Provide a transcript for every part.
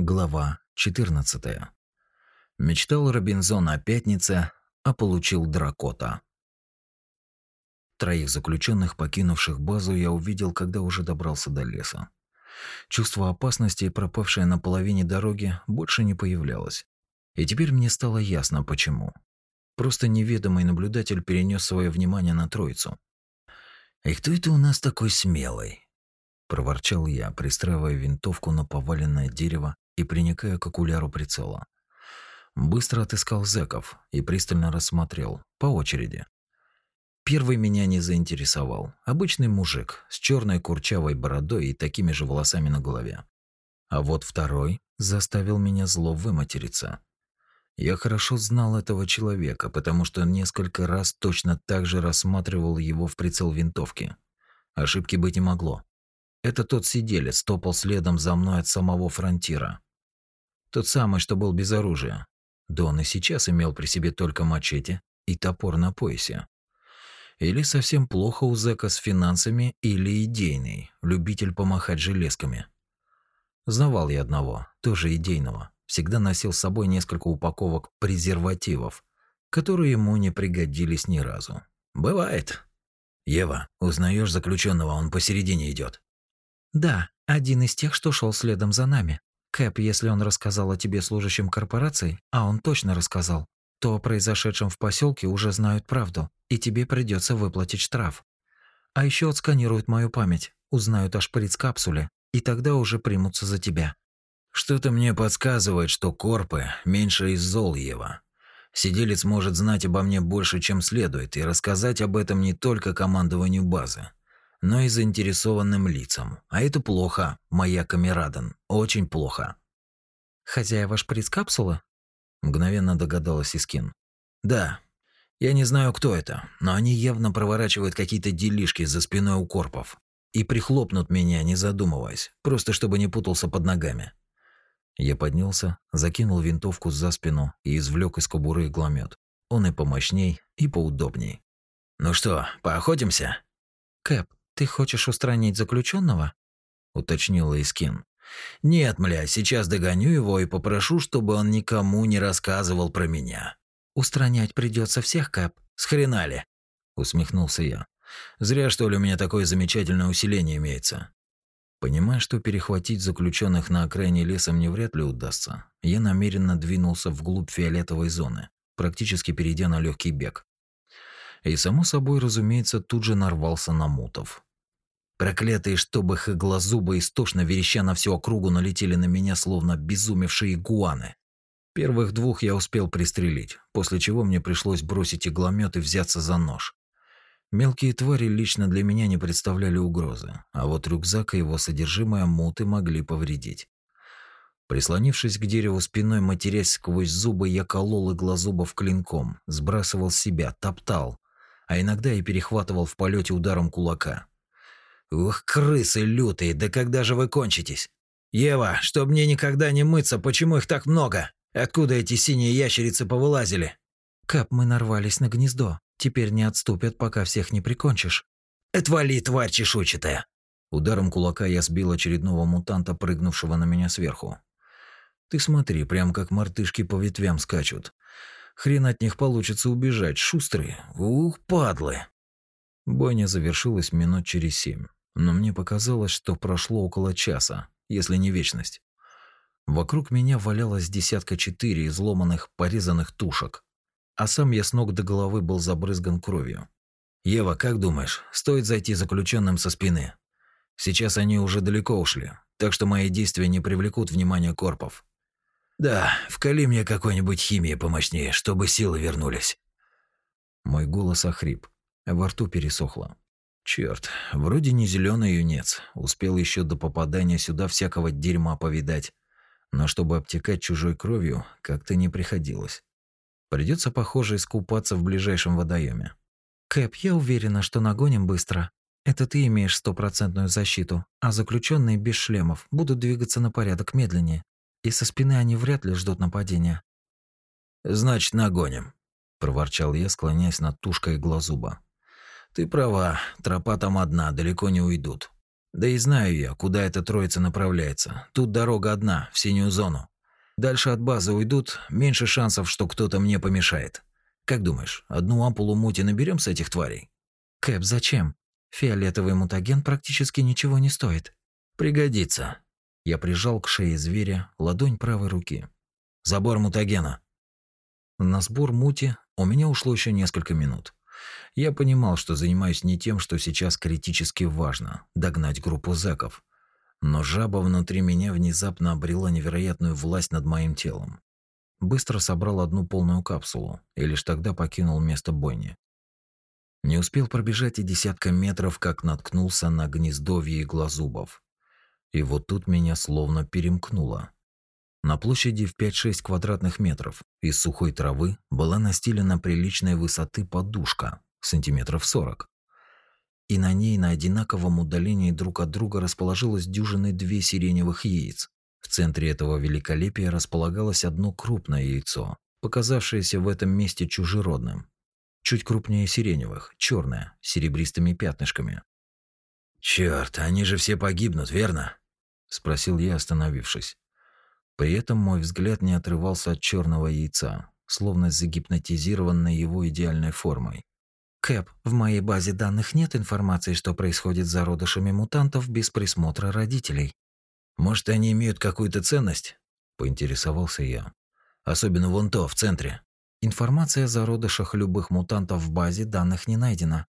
Глава 14. Мечтал Робинзон о пятнице, а получил дракота. Троих заключенных, покинувших базу, я увидел, когда уже добрался до леса. Чувство опасности, пропавшее на половине дороги, больше не появлялось. И теперь мне стало ясно, почему. Просто неведомый наблюдатель перенес свое внимание на троицу. «И кто это у нас такой смелый?» проворчал я, пристраивая винтовку на поваленное дерево и приникая к окуляру прицела. Быстро отыскал зэков и пристально рассмотрел, по очереди. Первый меня не заинтересовал. Обычный мужик с черной курчавой бородой и такими же волосами на голове. А вот второй заставил меня зло выматериться. Я хорошо знал этого человека, потому что несколько раз точно так же рассматривал его в прицел винтовки. Ошибки быть не могло. Это тот сиделец топал следом за мной от самого фронтира. Тот самый, что был без оружия. Да он и сейчас имел при себе только мачете и топор на поясе. Или совсем плохо у зэка с финансами, или идейный, любитель помахать железками. Знавал я одного, тоже идейного. Всегда носил с собой несколько упаковок презервативов, которые ему не пригодились ни разу. Бывает. Ева, узнаешь заключенного, он посередине идет. Да, один из тех, что шел следом за нами. Кэп, если он рассказал о тебе служащим корпорации, а он точно рассказал, то о произошедшем в поселке уже знают правду, и тебе придется выплатить штраф. А еще отсканируют мою память, узнают о шприц-капсуле, и тогда уже примутся за тебя. Что-то мне подсказывает, что корпы меньше из зол Ева. Сиделец может знать обо мне больше, чем следует, и рассказать об этом не только командованию базы, но и заинтересованным лицам. А это плохо, моя Камерадан, очень плохо. Хозяева шприц-капсулы? Мгновенно догадалась Искин. Да. Я не знаю, кто это, но они явно проворачивают какие-то делишки за спиной у корпов. И прихлопнут меня, не задумываясь, просто чтобы не путался под ногами. Я поднялся, закинул винтовку за спину и извлек из кобуры игломет. Он и помощней, и поудобней. «Ну что, поохотимся?» «Кэп, «Ты хочешь устранить заключенного? уточнила Искин. «Нет, мля, сейчас догоню его и попрошу, чтобы он никому не рассказывал про меня». «Устранять придется всех, Кэп. С хрена ли?» усмехнулся я. «Зря, что ли, у меня такое замечательное усиление имеется». Понимая, что перехватить заключенных на окраине леса мне вряд ли удастся, я намеренно двинулся вглубь фиолетовой зоны, практически перейдя на легкий бег. И, само собой, разумеется, тут же нарвался на мутов. Проклятые, чтобы их иглозубы истошно вереща на всю округу налетели на меня, словно безумевшие игуаны. Первых двух я успел пристрелить, после чего мне пришлось бросить игломет и взяться за нож. Мелкие твари лично для меня не представляли угрозы, а вот рюкзак и его содержимое муты могли повредить. Прислонившись к дереву спиной, матерясь сквозь зубы, я колол иглозубов клинком, сбрасывал себя, топтал, а иногда и перехватывал в полете ударом кулака. Ух, крысы лютые, да когда же вы кончитесь? Ева, чтоб мне никогда не мыться, почему их так много? Откуда эти синие ящерицы повылазили? Кап, мы нарвались на гнездо. Теперь не отступят, пока всех не прикончишь. Отвали, тварь чешуйчатая. Ударом кулака я сбил очередного мутанта, прыгнувшего на меня сверху. Ты смотри, прям как мартышки по ветвям скачут. Хрен от них получится убежать, шустрые. Ух, падлы. Бойня завершилась минут через семь но мне показалось, что прошло около часа, если не вечность. Вокруг меня валялось десятка четыре изломанных, порезанных тушек, а сам я с ног до головы был забрызган кровью. «Ева, как думаешь, стоит зайти заключенным со спины? Сейчас они уже далеко ушли, так что мои действия не привлекут внимания корпов». «Да, вкали мне какой-нибудь химии помощнее, чтобы силы вернулись». Мой голос охрип, а во рту пересохло. Черт, вроде не зеленый юнец, успел еще до попадания сюда всякого дерьма повидать, но чтобы обтекать чужой кровью, как-то не приходилось. Придется, похоже, искупаться в ближайшем водоеме. Кэп, я уверена, что нагоним быстро. Это ты имеешь стопроцентную защиту, а заключенные без шлемов будут двигаться на порядок медленнее, и со спины они вряд ли ждут нападения. Значит, нагоним, проворчал я, склоняясь над тушкой глазуба. Ты права, тропа там одна, далеко не уйдут. Да и знаю я, куда эта троица направляется. Тут дорога одна, в синюю зону. Дальше от базы уйдут, меньше шансов, что кто-то мне помешает. Как думаешь, одну ампулу мути наберем с этих тварей? Кэп, зачем? Фиолетовый мутаген практически ничего не стоит. Пригодится. Я прижал к шее зверя ладонь правой руки. Забор мутагена. На сбор мути у меня ушло еще несколько минут. Я понимал, что занимаюсь не тем, что сейчас критически важно догнать группу зэков. Но жаба внутри меня внезапно обрела невероятную власть над моим телом. Быстро собрал одну полную капсулу и лишь тогда покинул место бойни. Не успел пробежать и десятка метров, как наткнулся на гнездовье иглозубов. И вот тут меня словно перемкнуло. На площади в 5-6 квадратных метров из сухой травы была настелена приличной высоты подушка, сантиметров 40. И на ней на одинаковом удалении друг от друга расположилось дюжины две сиреневых яиц. В центре этого великолепия располагалось одно крупное яйцо, показавшееся в этом месте чужеродным. Чуть крупнее сиреневых, черное, с серебристыми пятнышками. «Черт, они же все погибнут, верно?» – спросил я, остановившись. При этом мой взгляд не отрывался от черного яйца, словно загипнотизированной его идеальной формой. Кэп, в моей базе данных нет информации, что происходит с зародышами мутантов без присмотра родителей. Может, они имеют какую-то ценность? поинтересовался я. Особенно вон то, в центре. Информация о зародышах любых мутантов в базе данных не найдена.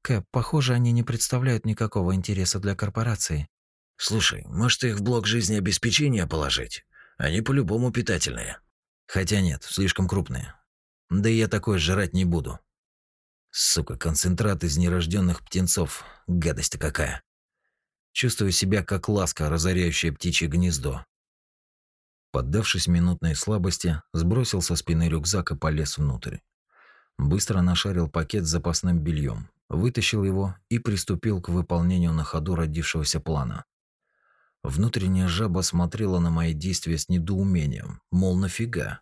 Кэп, похоже, они не представляют никакого интереса для корпорации. Слушай, может их в блок жизнеобеспечения положить? Они по-любому питательные. Хотя нет, слишком крупные. Да и я такое жрать не буду. Сука, концентрат из нерожденных птенцов. Гадость-то какая. Чувствую себя как ласка, разоряющая птичье гнездо. Поддавшись минутной слабости, сбросил со спины рюкзак и полез внутрь. Быстро нашарил пакет с запасным бельем, вытащил его и приступил к выполнению на ходу родившегося плана. Внутренняя жаба смотрела на мои действия с недоумением, мол, нафига?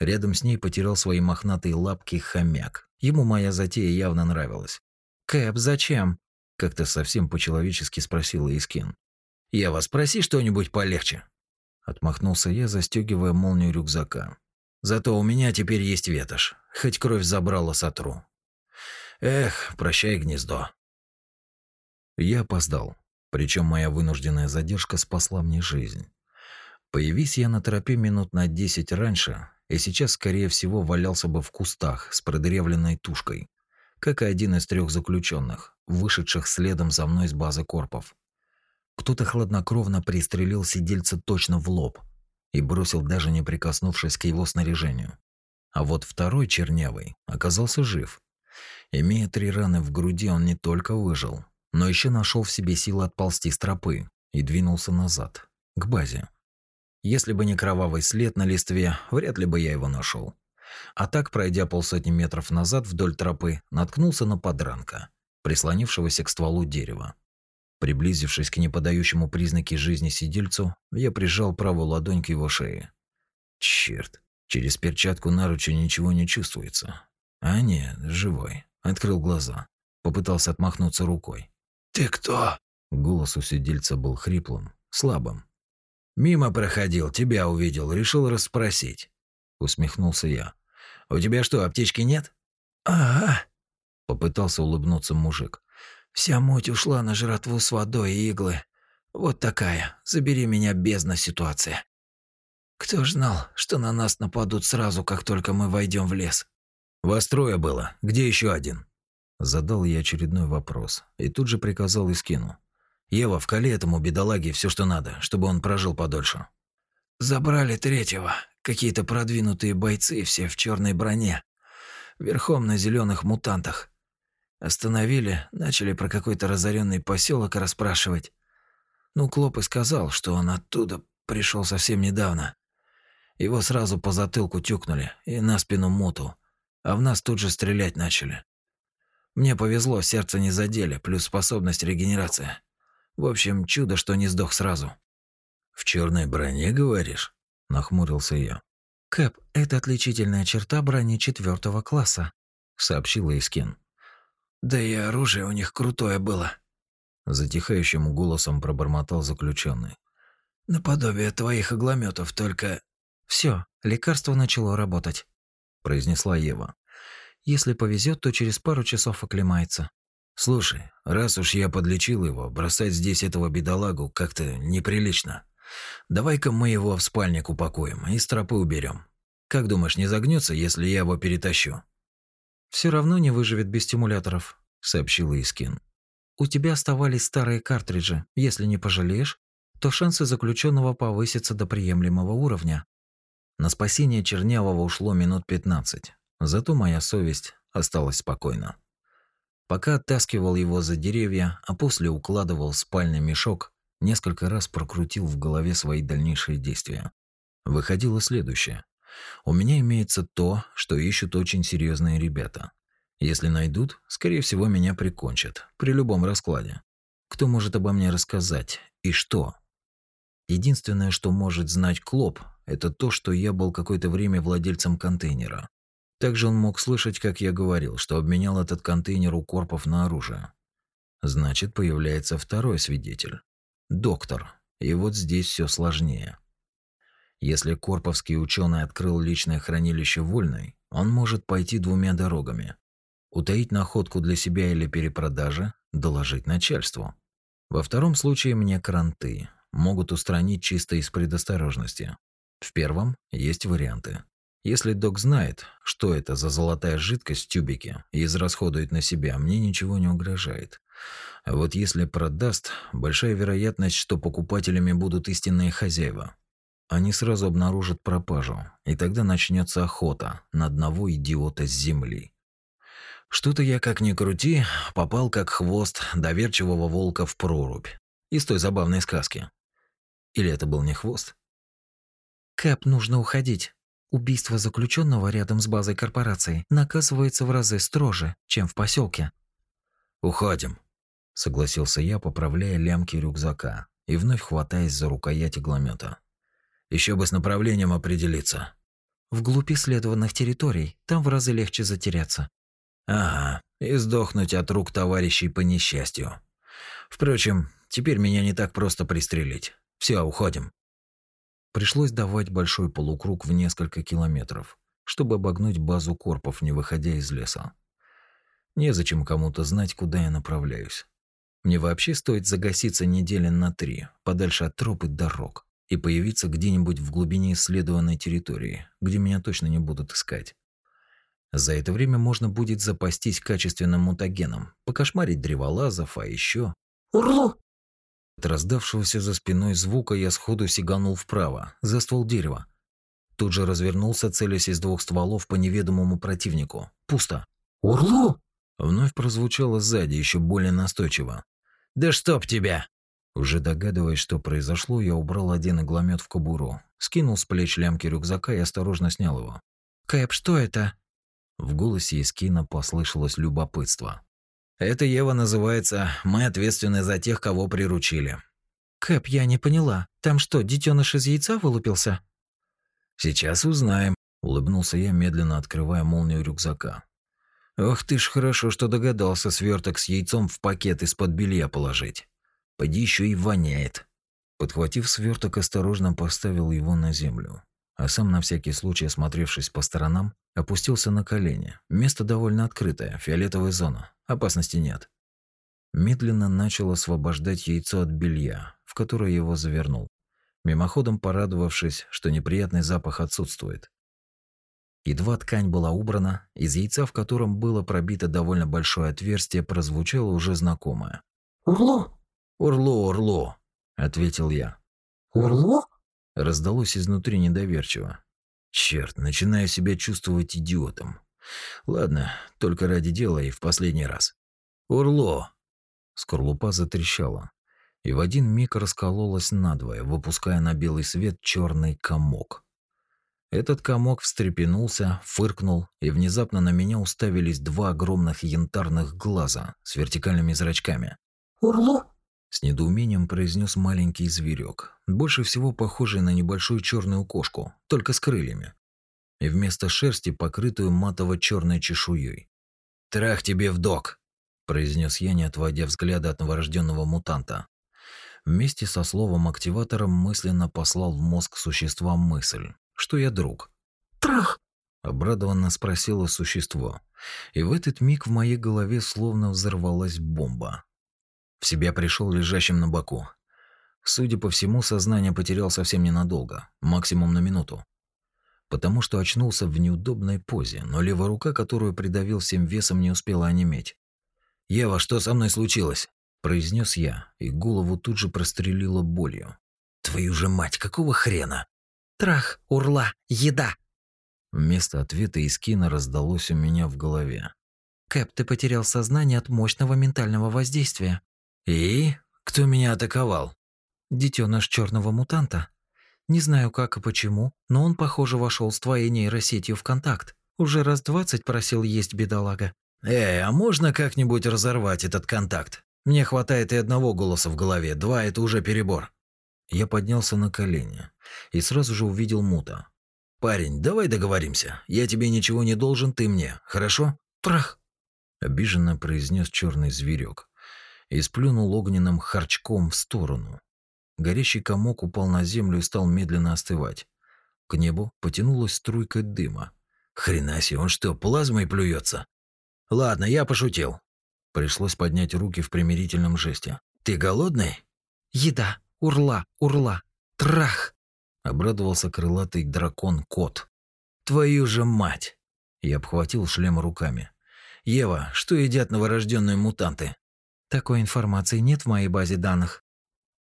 Рядом с ней потерял свои мохнатые лапки хомяк. Ему моя затея явно нравилась. «Кэп, зачем?» – как-то совсем по-человечески спросила Искин. «Я вас спроси что-нибудь полегче». Отмахнулся я, застегивая молнию рюкзака. «Зато у меня теперь есть ветошь. Хоть кровь забрала, сотру. Эх, прощай, гнездо». Я опоздал. Причем моя вынужденная задержка спасла мне жизнь. Появись я на тропе минут на десять раньше, и сейчас, скорее всего, валялся бы в кустах с продырявленной тушкой, как и один из трех заключенных, вышедших следом за мной с базы корпов. Кто-то хладнокровно пристрелил сидельца точно в лоб и бросил, даже не прикоснувшись к его снаряжению. А вот второй чернявый оказался жив. Имея три раны в груди, он не только выжил, но еще нашел в себе силы отползти с тропы и двинулся назад, к базе. Если бы не кровавый след на листве, вряд ли бы я его нашел. А так, пройдя полсотни метров назад вдоль тропы, наткнулся на подранка, прислонившегося к стволу дерева. Приблизившись к неподающему признаки жизни сидельцу, я прижал правую ладонь к его шее. Черт, через перчатку наруча ничего не чувствуется. А нет, живой. Открыл глаза. Попытался отмахнуться рукой. «Ты кто?» Голос у сидельца был хриплым, слабым. «Мимо проходил, тебя увидел, решил расспросить», — усмехнулся я. «У тебя что, аптечки нет?» «Ага», — попытался улыбнуться мужик. «Вся муть ушла на жратву с водой и иглы. Вот такая, забери меня бездна ситуация. Кто ж знал, что на нас нападут сразу, как только мы войдем в лес?» «Вас трое было. Где еще один?» Задал я очередной вопрос и тут же приказал Искину. «Ева, вкали этому бедолаге все, что надо, чтобы он прожил подольше». «Забрали третьего. Какие-то продвинутые бойцы, все в черной броне. Верхом на зеленых мутантах. Остановили, начали про какой-то разоренный поселок расспрашивать. Ну, Клоп и сказал, что он оттуда пришел совсем недавно. Его сразу по затылку тюкнули и на спину муту, а в нас тут же стрелять начали. Мне повезло, сердце не задели, плюс способность регенерации. В общем, чудо, что не сдох сразу. В черной броне, говоришь? нахмурился я. Кэп, это отличительная черта брони четвертого класса, сообщила Искин. Да и оружие у них крутое было. затихающим голосом пробормотал заключенный. Наподобие твоих иглометов, только Все, лекарство начало работать, произнесла Ева. Если повезет, то через пару часов оклемается. Слушай, раз уж я подлечил его, бросать здесь этого бедолагу как-то неприлично. Давай-ка мы его в спальник упакуем и с тропы уберем. Как думаешь, не загнется, если я его перетащу? Все равно не выживет без стимуляторов, сообщил Искин. У тебя оставались старые картриджи. Если не пожалеешь, то шансы заключенного повысятся до приемлемого уровня. На спасение Чернявого ушло минут 15. Зато моя совесть осталась спокойна. Пока оттаскивал его за деревья, а после укладывал в спальный мешок, несколько раз прокрутил в голове свои дальнейшие действия. Выходило следующее. У меня имеется то, что ищут очень серьезные ребята. Если найдут, скорее всего, меня прикончат при любом раскладе. Кто может обо мне рассказать и что? Единственное, что может знать Клоп, это то, что я был какое-то время владельцем контейнера. Также он мог слышать, как я говорил, что обменял этот контейнер у корпов на оружие. Значит, появляется второй свидетель. Доктор. И вот здесь все сложнее. Если корповский ученый открыл личное хранилище Вольной, он может пойти двумя дорогами. Утаить находку для себя или перепродажи, доложить начальству. Во втором случае мне кранты могут устранить чисто из предосторожности. В первом есть варианты. Если док знает, что это за золотая жидкость в тюбике и израсходует на себя, мне ничего не угрожает. А вот если продаст, большая вероятность, что покупателями будут истинные хозяева. Они сразу обнаружат пропажу, и тогда начнется охота на одного идиота с земли. Что-то я, как ни крути, попал как хвост доверчивого волка в прорубь. Из той забавной сказки. Или это был не хвост? Кэп, нужно уходить. Убийство заключенного рядом с базой корпорации наказывается в разы строже, чем в поселке. Уходим, согласился я, поправляя лямки рюкзака и вновь хватаясь за рукоять игломета. Еще бы с направлением определиться. Вглубь исследованных территорий, там в разы легче затеряться. Ага, и сдохнуть от рук товарищей по несчастью. Впрочем, теперь меня не так просто пристрелить. Все, уходим. Пришлось давать большой полукруг в несколько километров, чтобы обогнуть базу корпов, не выходя из леса. Незачем кому-то знать, куда я направляюсь. Мне вообще стоит загаситься недели на три, подальше от троп и дорог и появиться где-нибудь в глубине исследованной территории, где меня точно не будут искать. За это время можно будет запастись качественным мутагеном, покошмарить древолазов, а еще... «Урлу!» От раздавшегося за спиной звука я сходу сиганул вправо, за ствол дерева. Тут же развернулся, целясь из двух стволов по неведомому противнику. Пусто. «Урлу!» Вновь прозвучало сзади, еще более настойчиво. «Да чтоб тебя!» Уже догадываясь, что произошло, я убрал один игломет в кобуру, скинул с плеч лямки рюкзака и осторожно снял его. «Кэп, что это?» В голосе Искина послышалось любопытство. «Это, Ева, называется «Мы ответственны за тех, кого приручили». «Кэп, я не поняла. Там что, детеныш из яйца вылупился?» «Сейчас узнаем», – улыбнулся я, медленно открывая молнию рюкзака. «Ох ты ж хорошо, что догадался сверток с яйцом в пакет из-под белья положить». Поди еще и воняет. Подхватив сверток, осторожно поставил его на землю, а сам на всякий случай, осмотревшись по сторонам, опустился на колени. Место довольно открытое, фиолетовая зона, опасности нет. Медленно начал освобождать яйцо от белья, в которое его завернул, мимоходом порадовавшись, что неприятный запах отсутствует. Едва ткань была убрана, из яйца, в котором было пробито довольно большое отверстие, прозвучало уже знакомое. «Урло!» «Урло, Урло», — ответил я. «Урло?» — раздалось изнутри недоверчиво. Черт, начинаю себя чувствовать идиотом. Ладно, только ради дела и в последний раз. «Урло!» Скорлупа затрещала, и в один миг раскололась надвое, выпуская на белый свет черный комок. Этот комок встрепенулся, фыркнул, и внезапно на меня уставились два огромных янтарных глаза с вертикальными зрачками. «Урло?» С недоумением произнес маленький зверек, больше всего похожий на небольшую черную кошку, только с крыльями. И вместо шерсти покрытую матово-черной чешуей. «Трах тебе в док!» произнес я, не отводя взгляда от новорожденного мутанта. Вместе со словом-активатором мысленно послал в мозг существа мысль, что я друг. «Трах!» – обрадованно спросило существо. И в этот миг в моей голове словно взорвалась бомба. В себя пришел лежащим на боку. Судя по всему, сознание потерял совсем ненадолго, максимум на минуту. Потому что очнулся в неудобной позе, но левая рука, которую придавил всем весом, не успела онеметь. «Ева, что со мной случилось?» – произнес я, и голову тут же прострелило болью. «Твою же мать, какого хрена?» «Трах, урла, еда!» Вместо ответа из кино раздалось у меня в голове. «Кэп, ты потерял сознание от мощного ментального воздействия». «И? Кто меня атаковал?» «Детеныш черного мутанта. Не знаю как и почему, но он, похоже, вошел с твоей нейросетью в контакт. Уже раз двадцать просил есть бедолага». «Эй, а можно как-нибудь разорвать этот контакт? Мне хватает и одного голоса в голове, два – это уже перебор». Я поднялся на колени и сразу же увидел Мута. «Парень, давай договоримся. Я тебе ничего не должен, ты мне. Хорошо?» «Трах!» – обиженно произнес черный зверек и сплюнул огненным харчком в сторону. Горящий комок упал на землю и стал медленно остывать. К небу потянулась струйка дыма. «Хрена себе, он что, плазмой плюется?» «Ладно, я пошутил». Пришлось поднять руки в примирительном жесте. «Ты голодный?» «Еда! Урла! Урла! Трах!» Обрадовался крылатый дракон-кот. «Твою же мать!» Я обхватил шлем руками. «Ева, что едят новорожденные мутанты?» «Такой информации нет в моей базе данных»,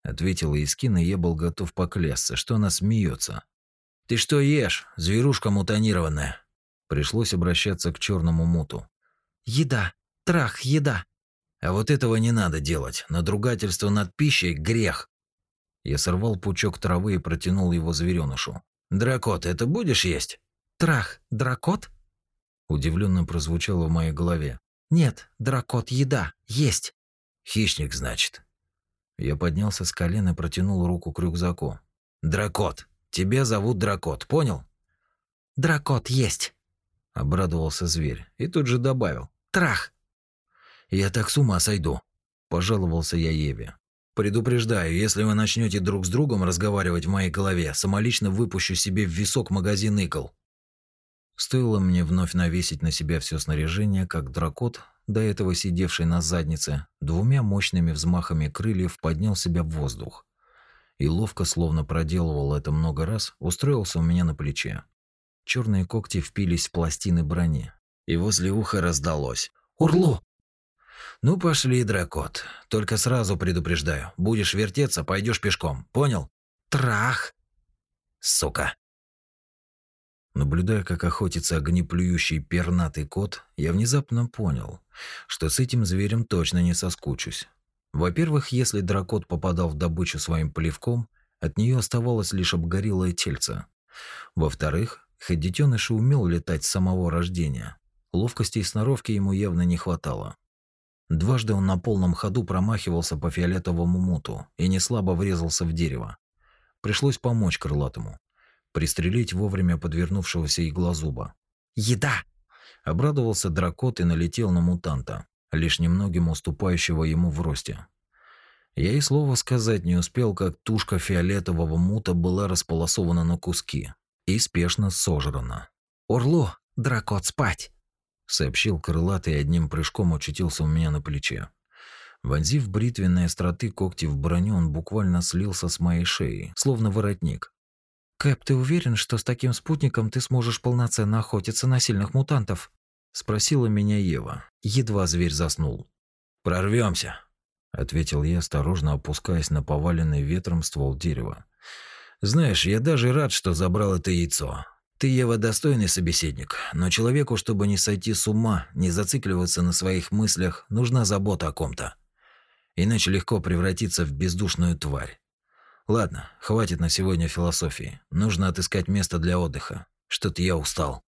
ответила Искин, и я был готов поклясться, что она смеется. «Ты что ешь, зверушка мутанированная?» Пришлось обращаться к черному муту. «Еда! Трах, еда!» «А вот этого не надо делать. Надругательство над пищей – грех!» Я сорвал пучок травы и протянул его зверёнышу. «Дракот, это будешь есть?» «Трах, дракот?» Удивленно прозвучало в моей голове. «Нет, дракот, еда, есть!» «Хищник, значит?» Я поднялся с колена и протянул руку к рюкзаку. «Дракот! Тебя зовут Дракот, понял?» «Дракот есть!» Обрадовался зверь и тут же добавил. «Трах!» «Я так с ума сойду!» Пожаловался я Еве. «Предупреждаю, если вы начнете друг с другом разговаривать в моей голове, самолично выпущу себе в висок магазин икл». Стоило мне вновь навесить на себя все снаряжение, как дракот, до этого сидевший на заднице, двумя мощными взмахами крыльев поднял себя в воздух. И ловко, словно проделывал это много раз, устроился у меня на плече. Черные когти впились в пластины брони, и возле уха раздалось «Урлу!» «Ну пошли, дракот. Только сразу предупреждаю, будешь вертеться, пойдешь пешком, понял?» «Трах!» «Сука!» Наблюдая, как охотится огнеплюющий пернатый кот, я внезапно понял, что с этим зверем точно не соскучусь. Во-первых, если дракот попадал в добычу своим плевком, от нее оставалось лишь обгорелое тельце. Во-вторых, хоть детеныш и умел летать с самого рождения, ловкости и сноровки ему явно не хватало. Дважды он на полном ходу промахивался по фиолетовому муту и неслабо врезался в дерево. Пришлось помочь крылатому пристрелить вовремя подвернувшегося иглозуба. «Еда!» Обрадовался дракот и налетел на мутанта, лишь немногим уступающего ему в росте. Я и слова сказать не успел, как тушка фиолетового мута была располосована на куски и спешно сожрана. «Орло, дракот, спать!» сообщил крылатый и одним прыжком очутился у меня на плече. Вонзив бритвенные остроты когти в броню, он буквально слился с моей шеи, словно воротник, «Кэп, ты уверен, что с таким спутником ты сможешь полноценно охотиться на сильных мутантов?» Спросила меня Ева. Едва зверь заснул. «Прорвемся», — ответил я, осторожно опускаясь на поваленный ветром ствол дерева. «Знаешь, я даже рад, что забрал это яйцо. Ты, Ева, достойный собеседник, но человеку, чтобы не сойти с ума, не зацикливаться на своих мыслях, нужна забота о ком-то. Иначе легко превратиться в бездушную тварь. Ладно, хватит на сегодня философии. Нужно отыскать место для отдыха. Что-то я устал.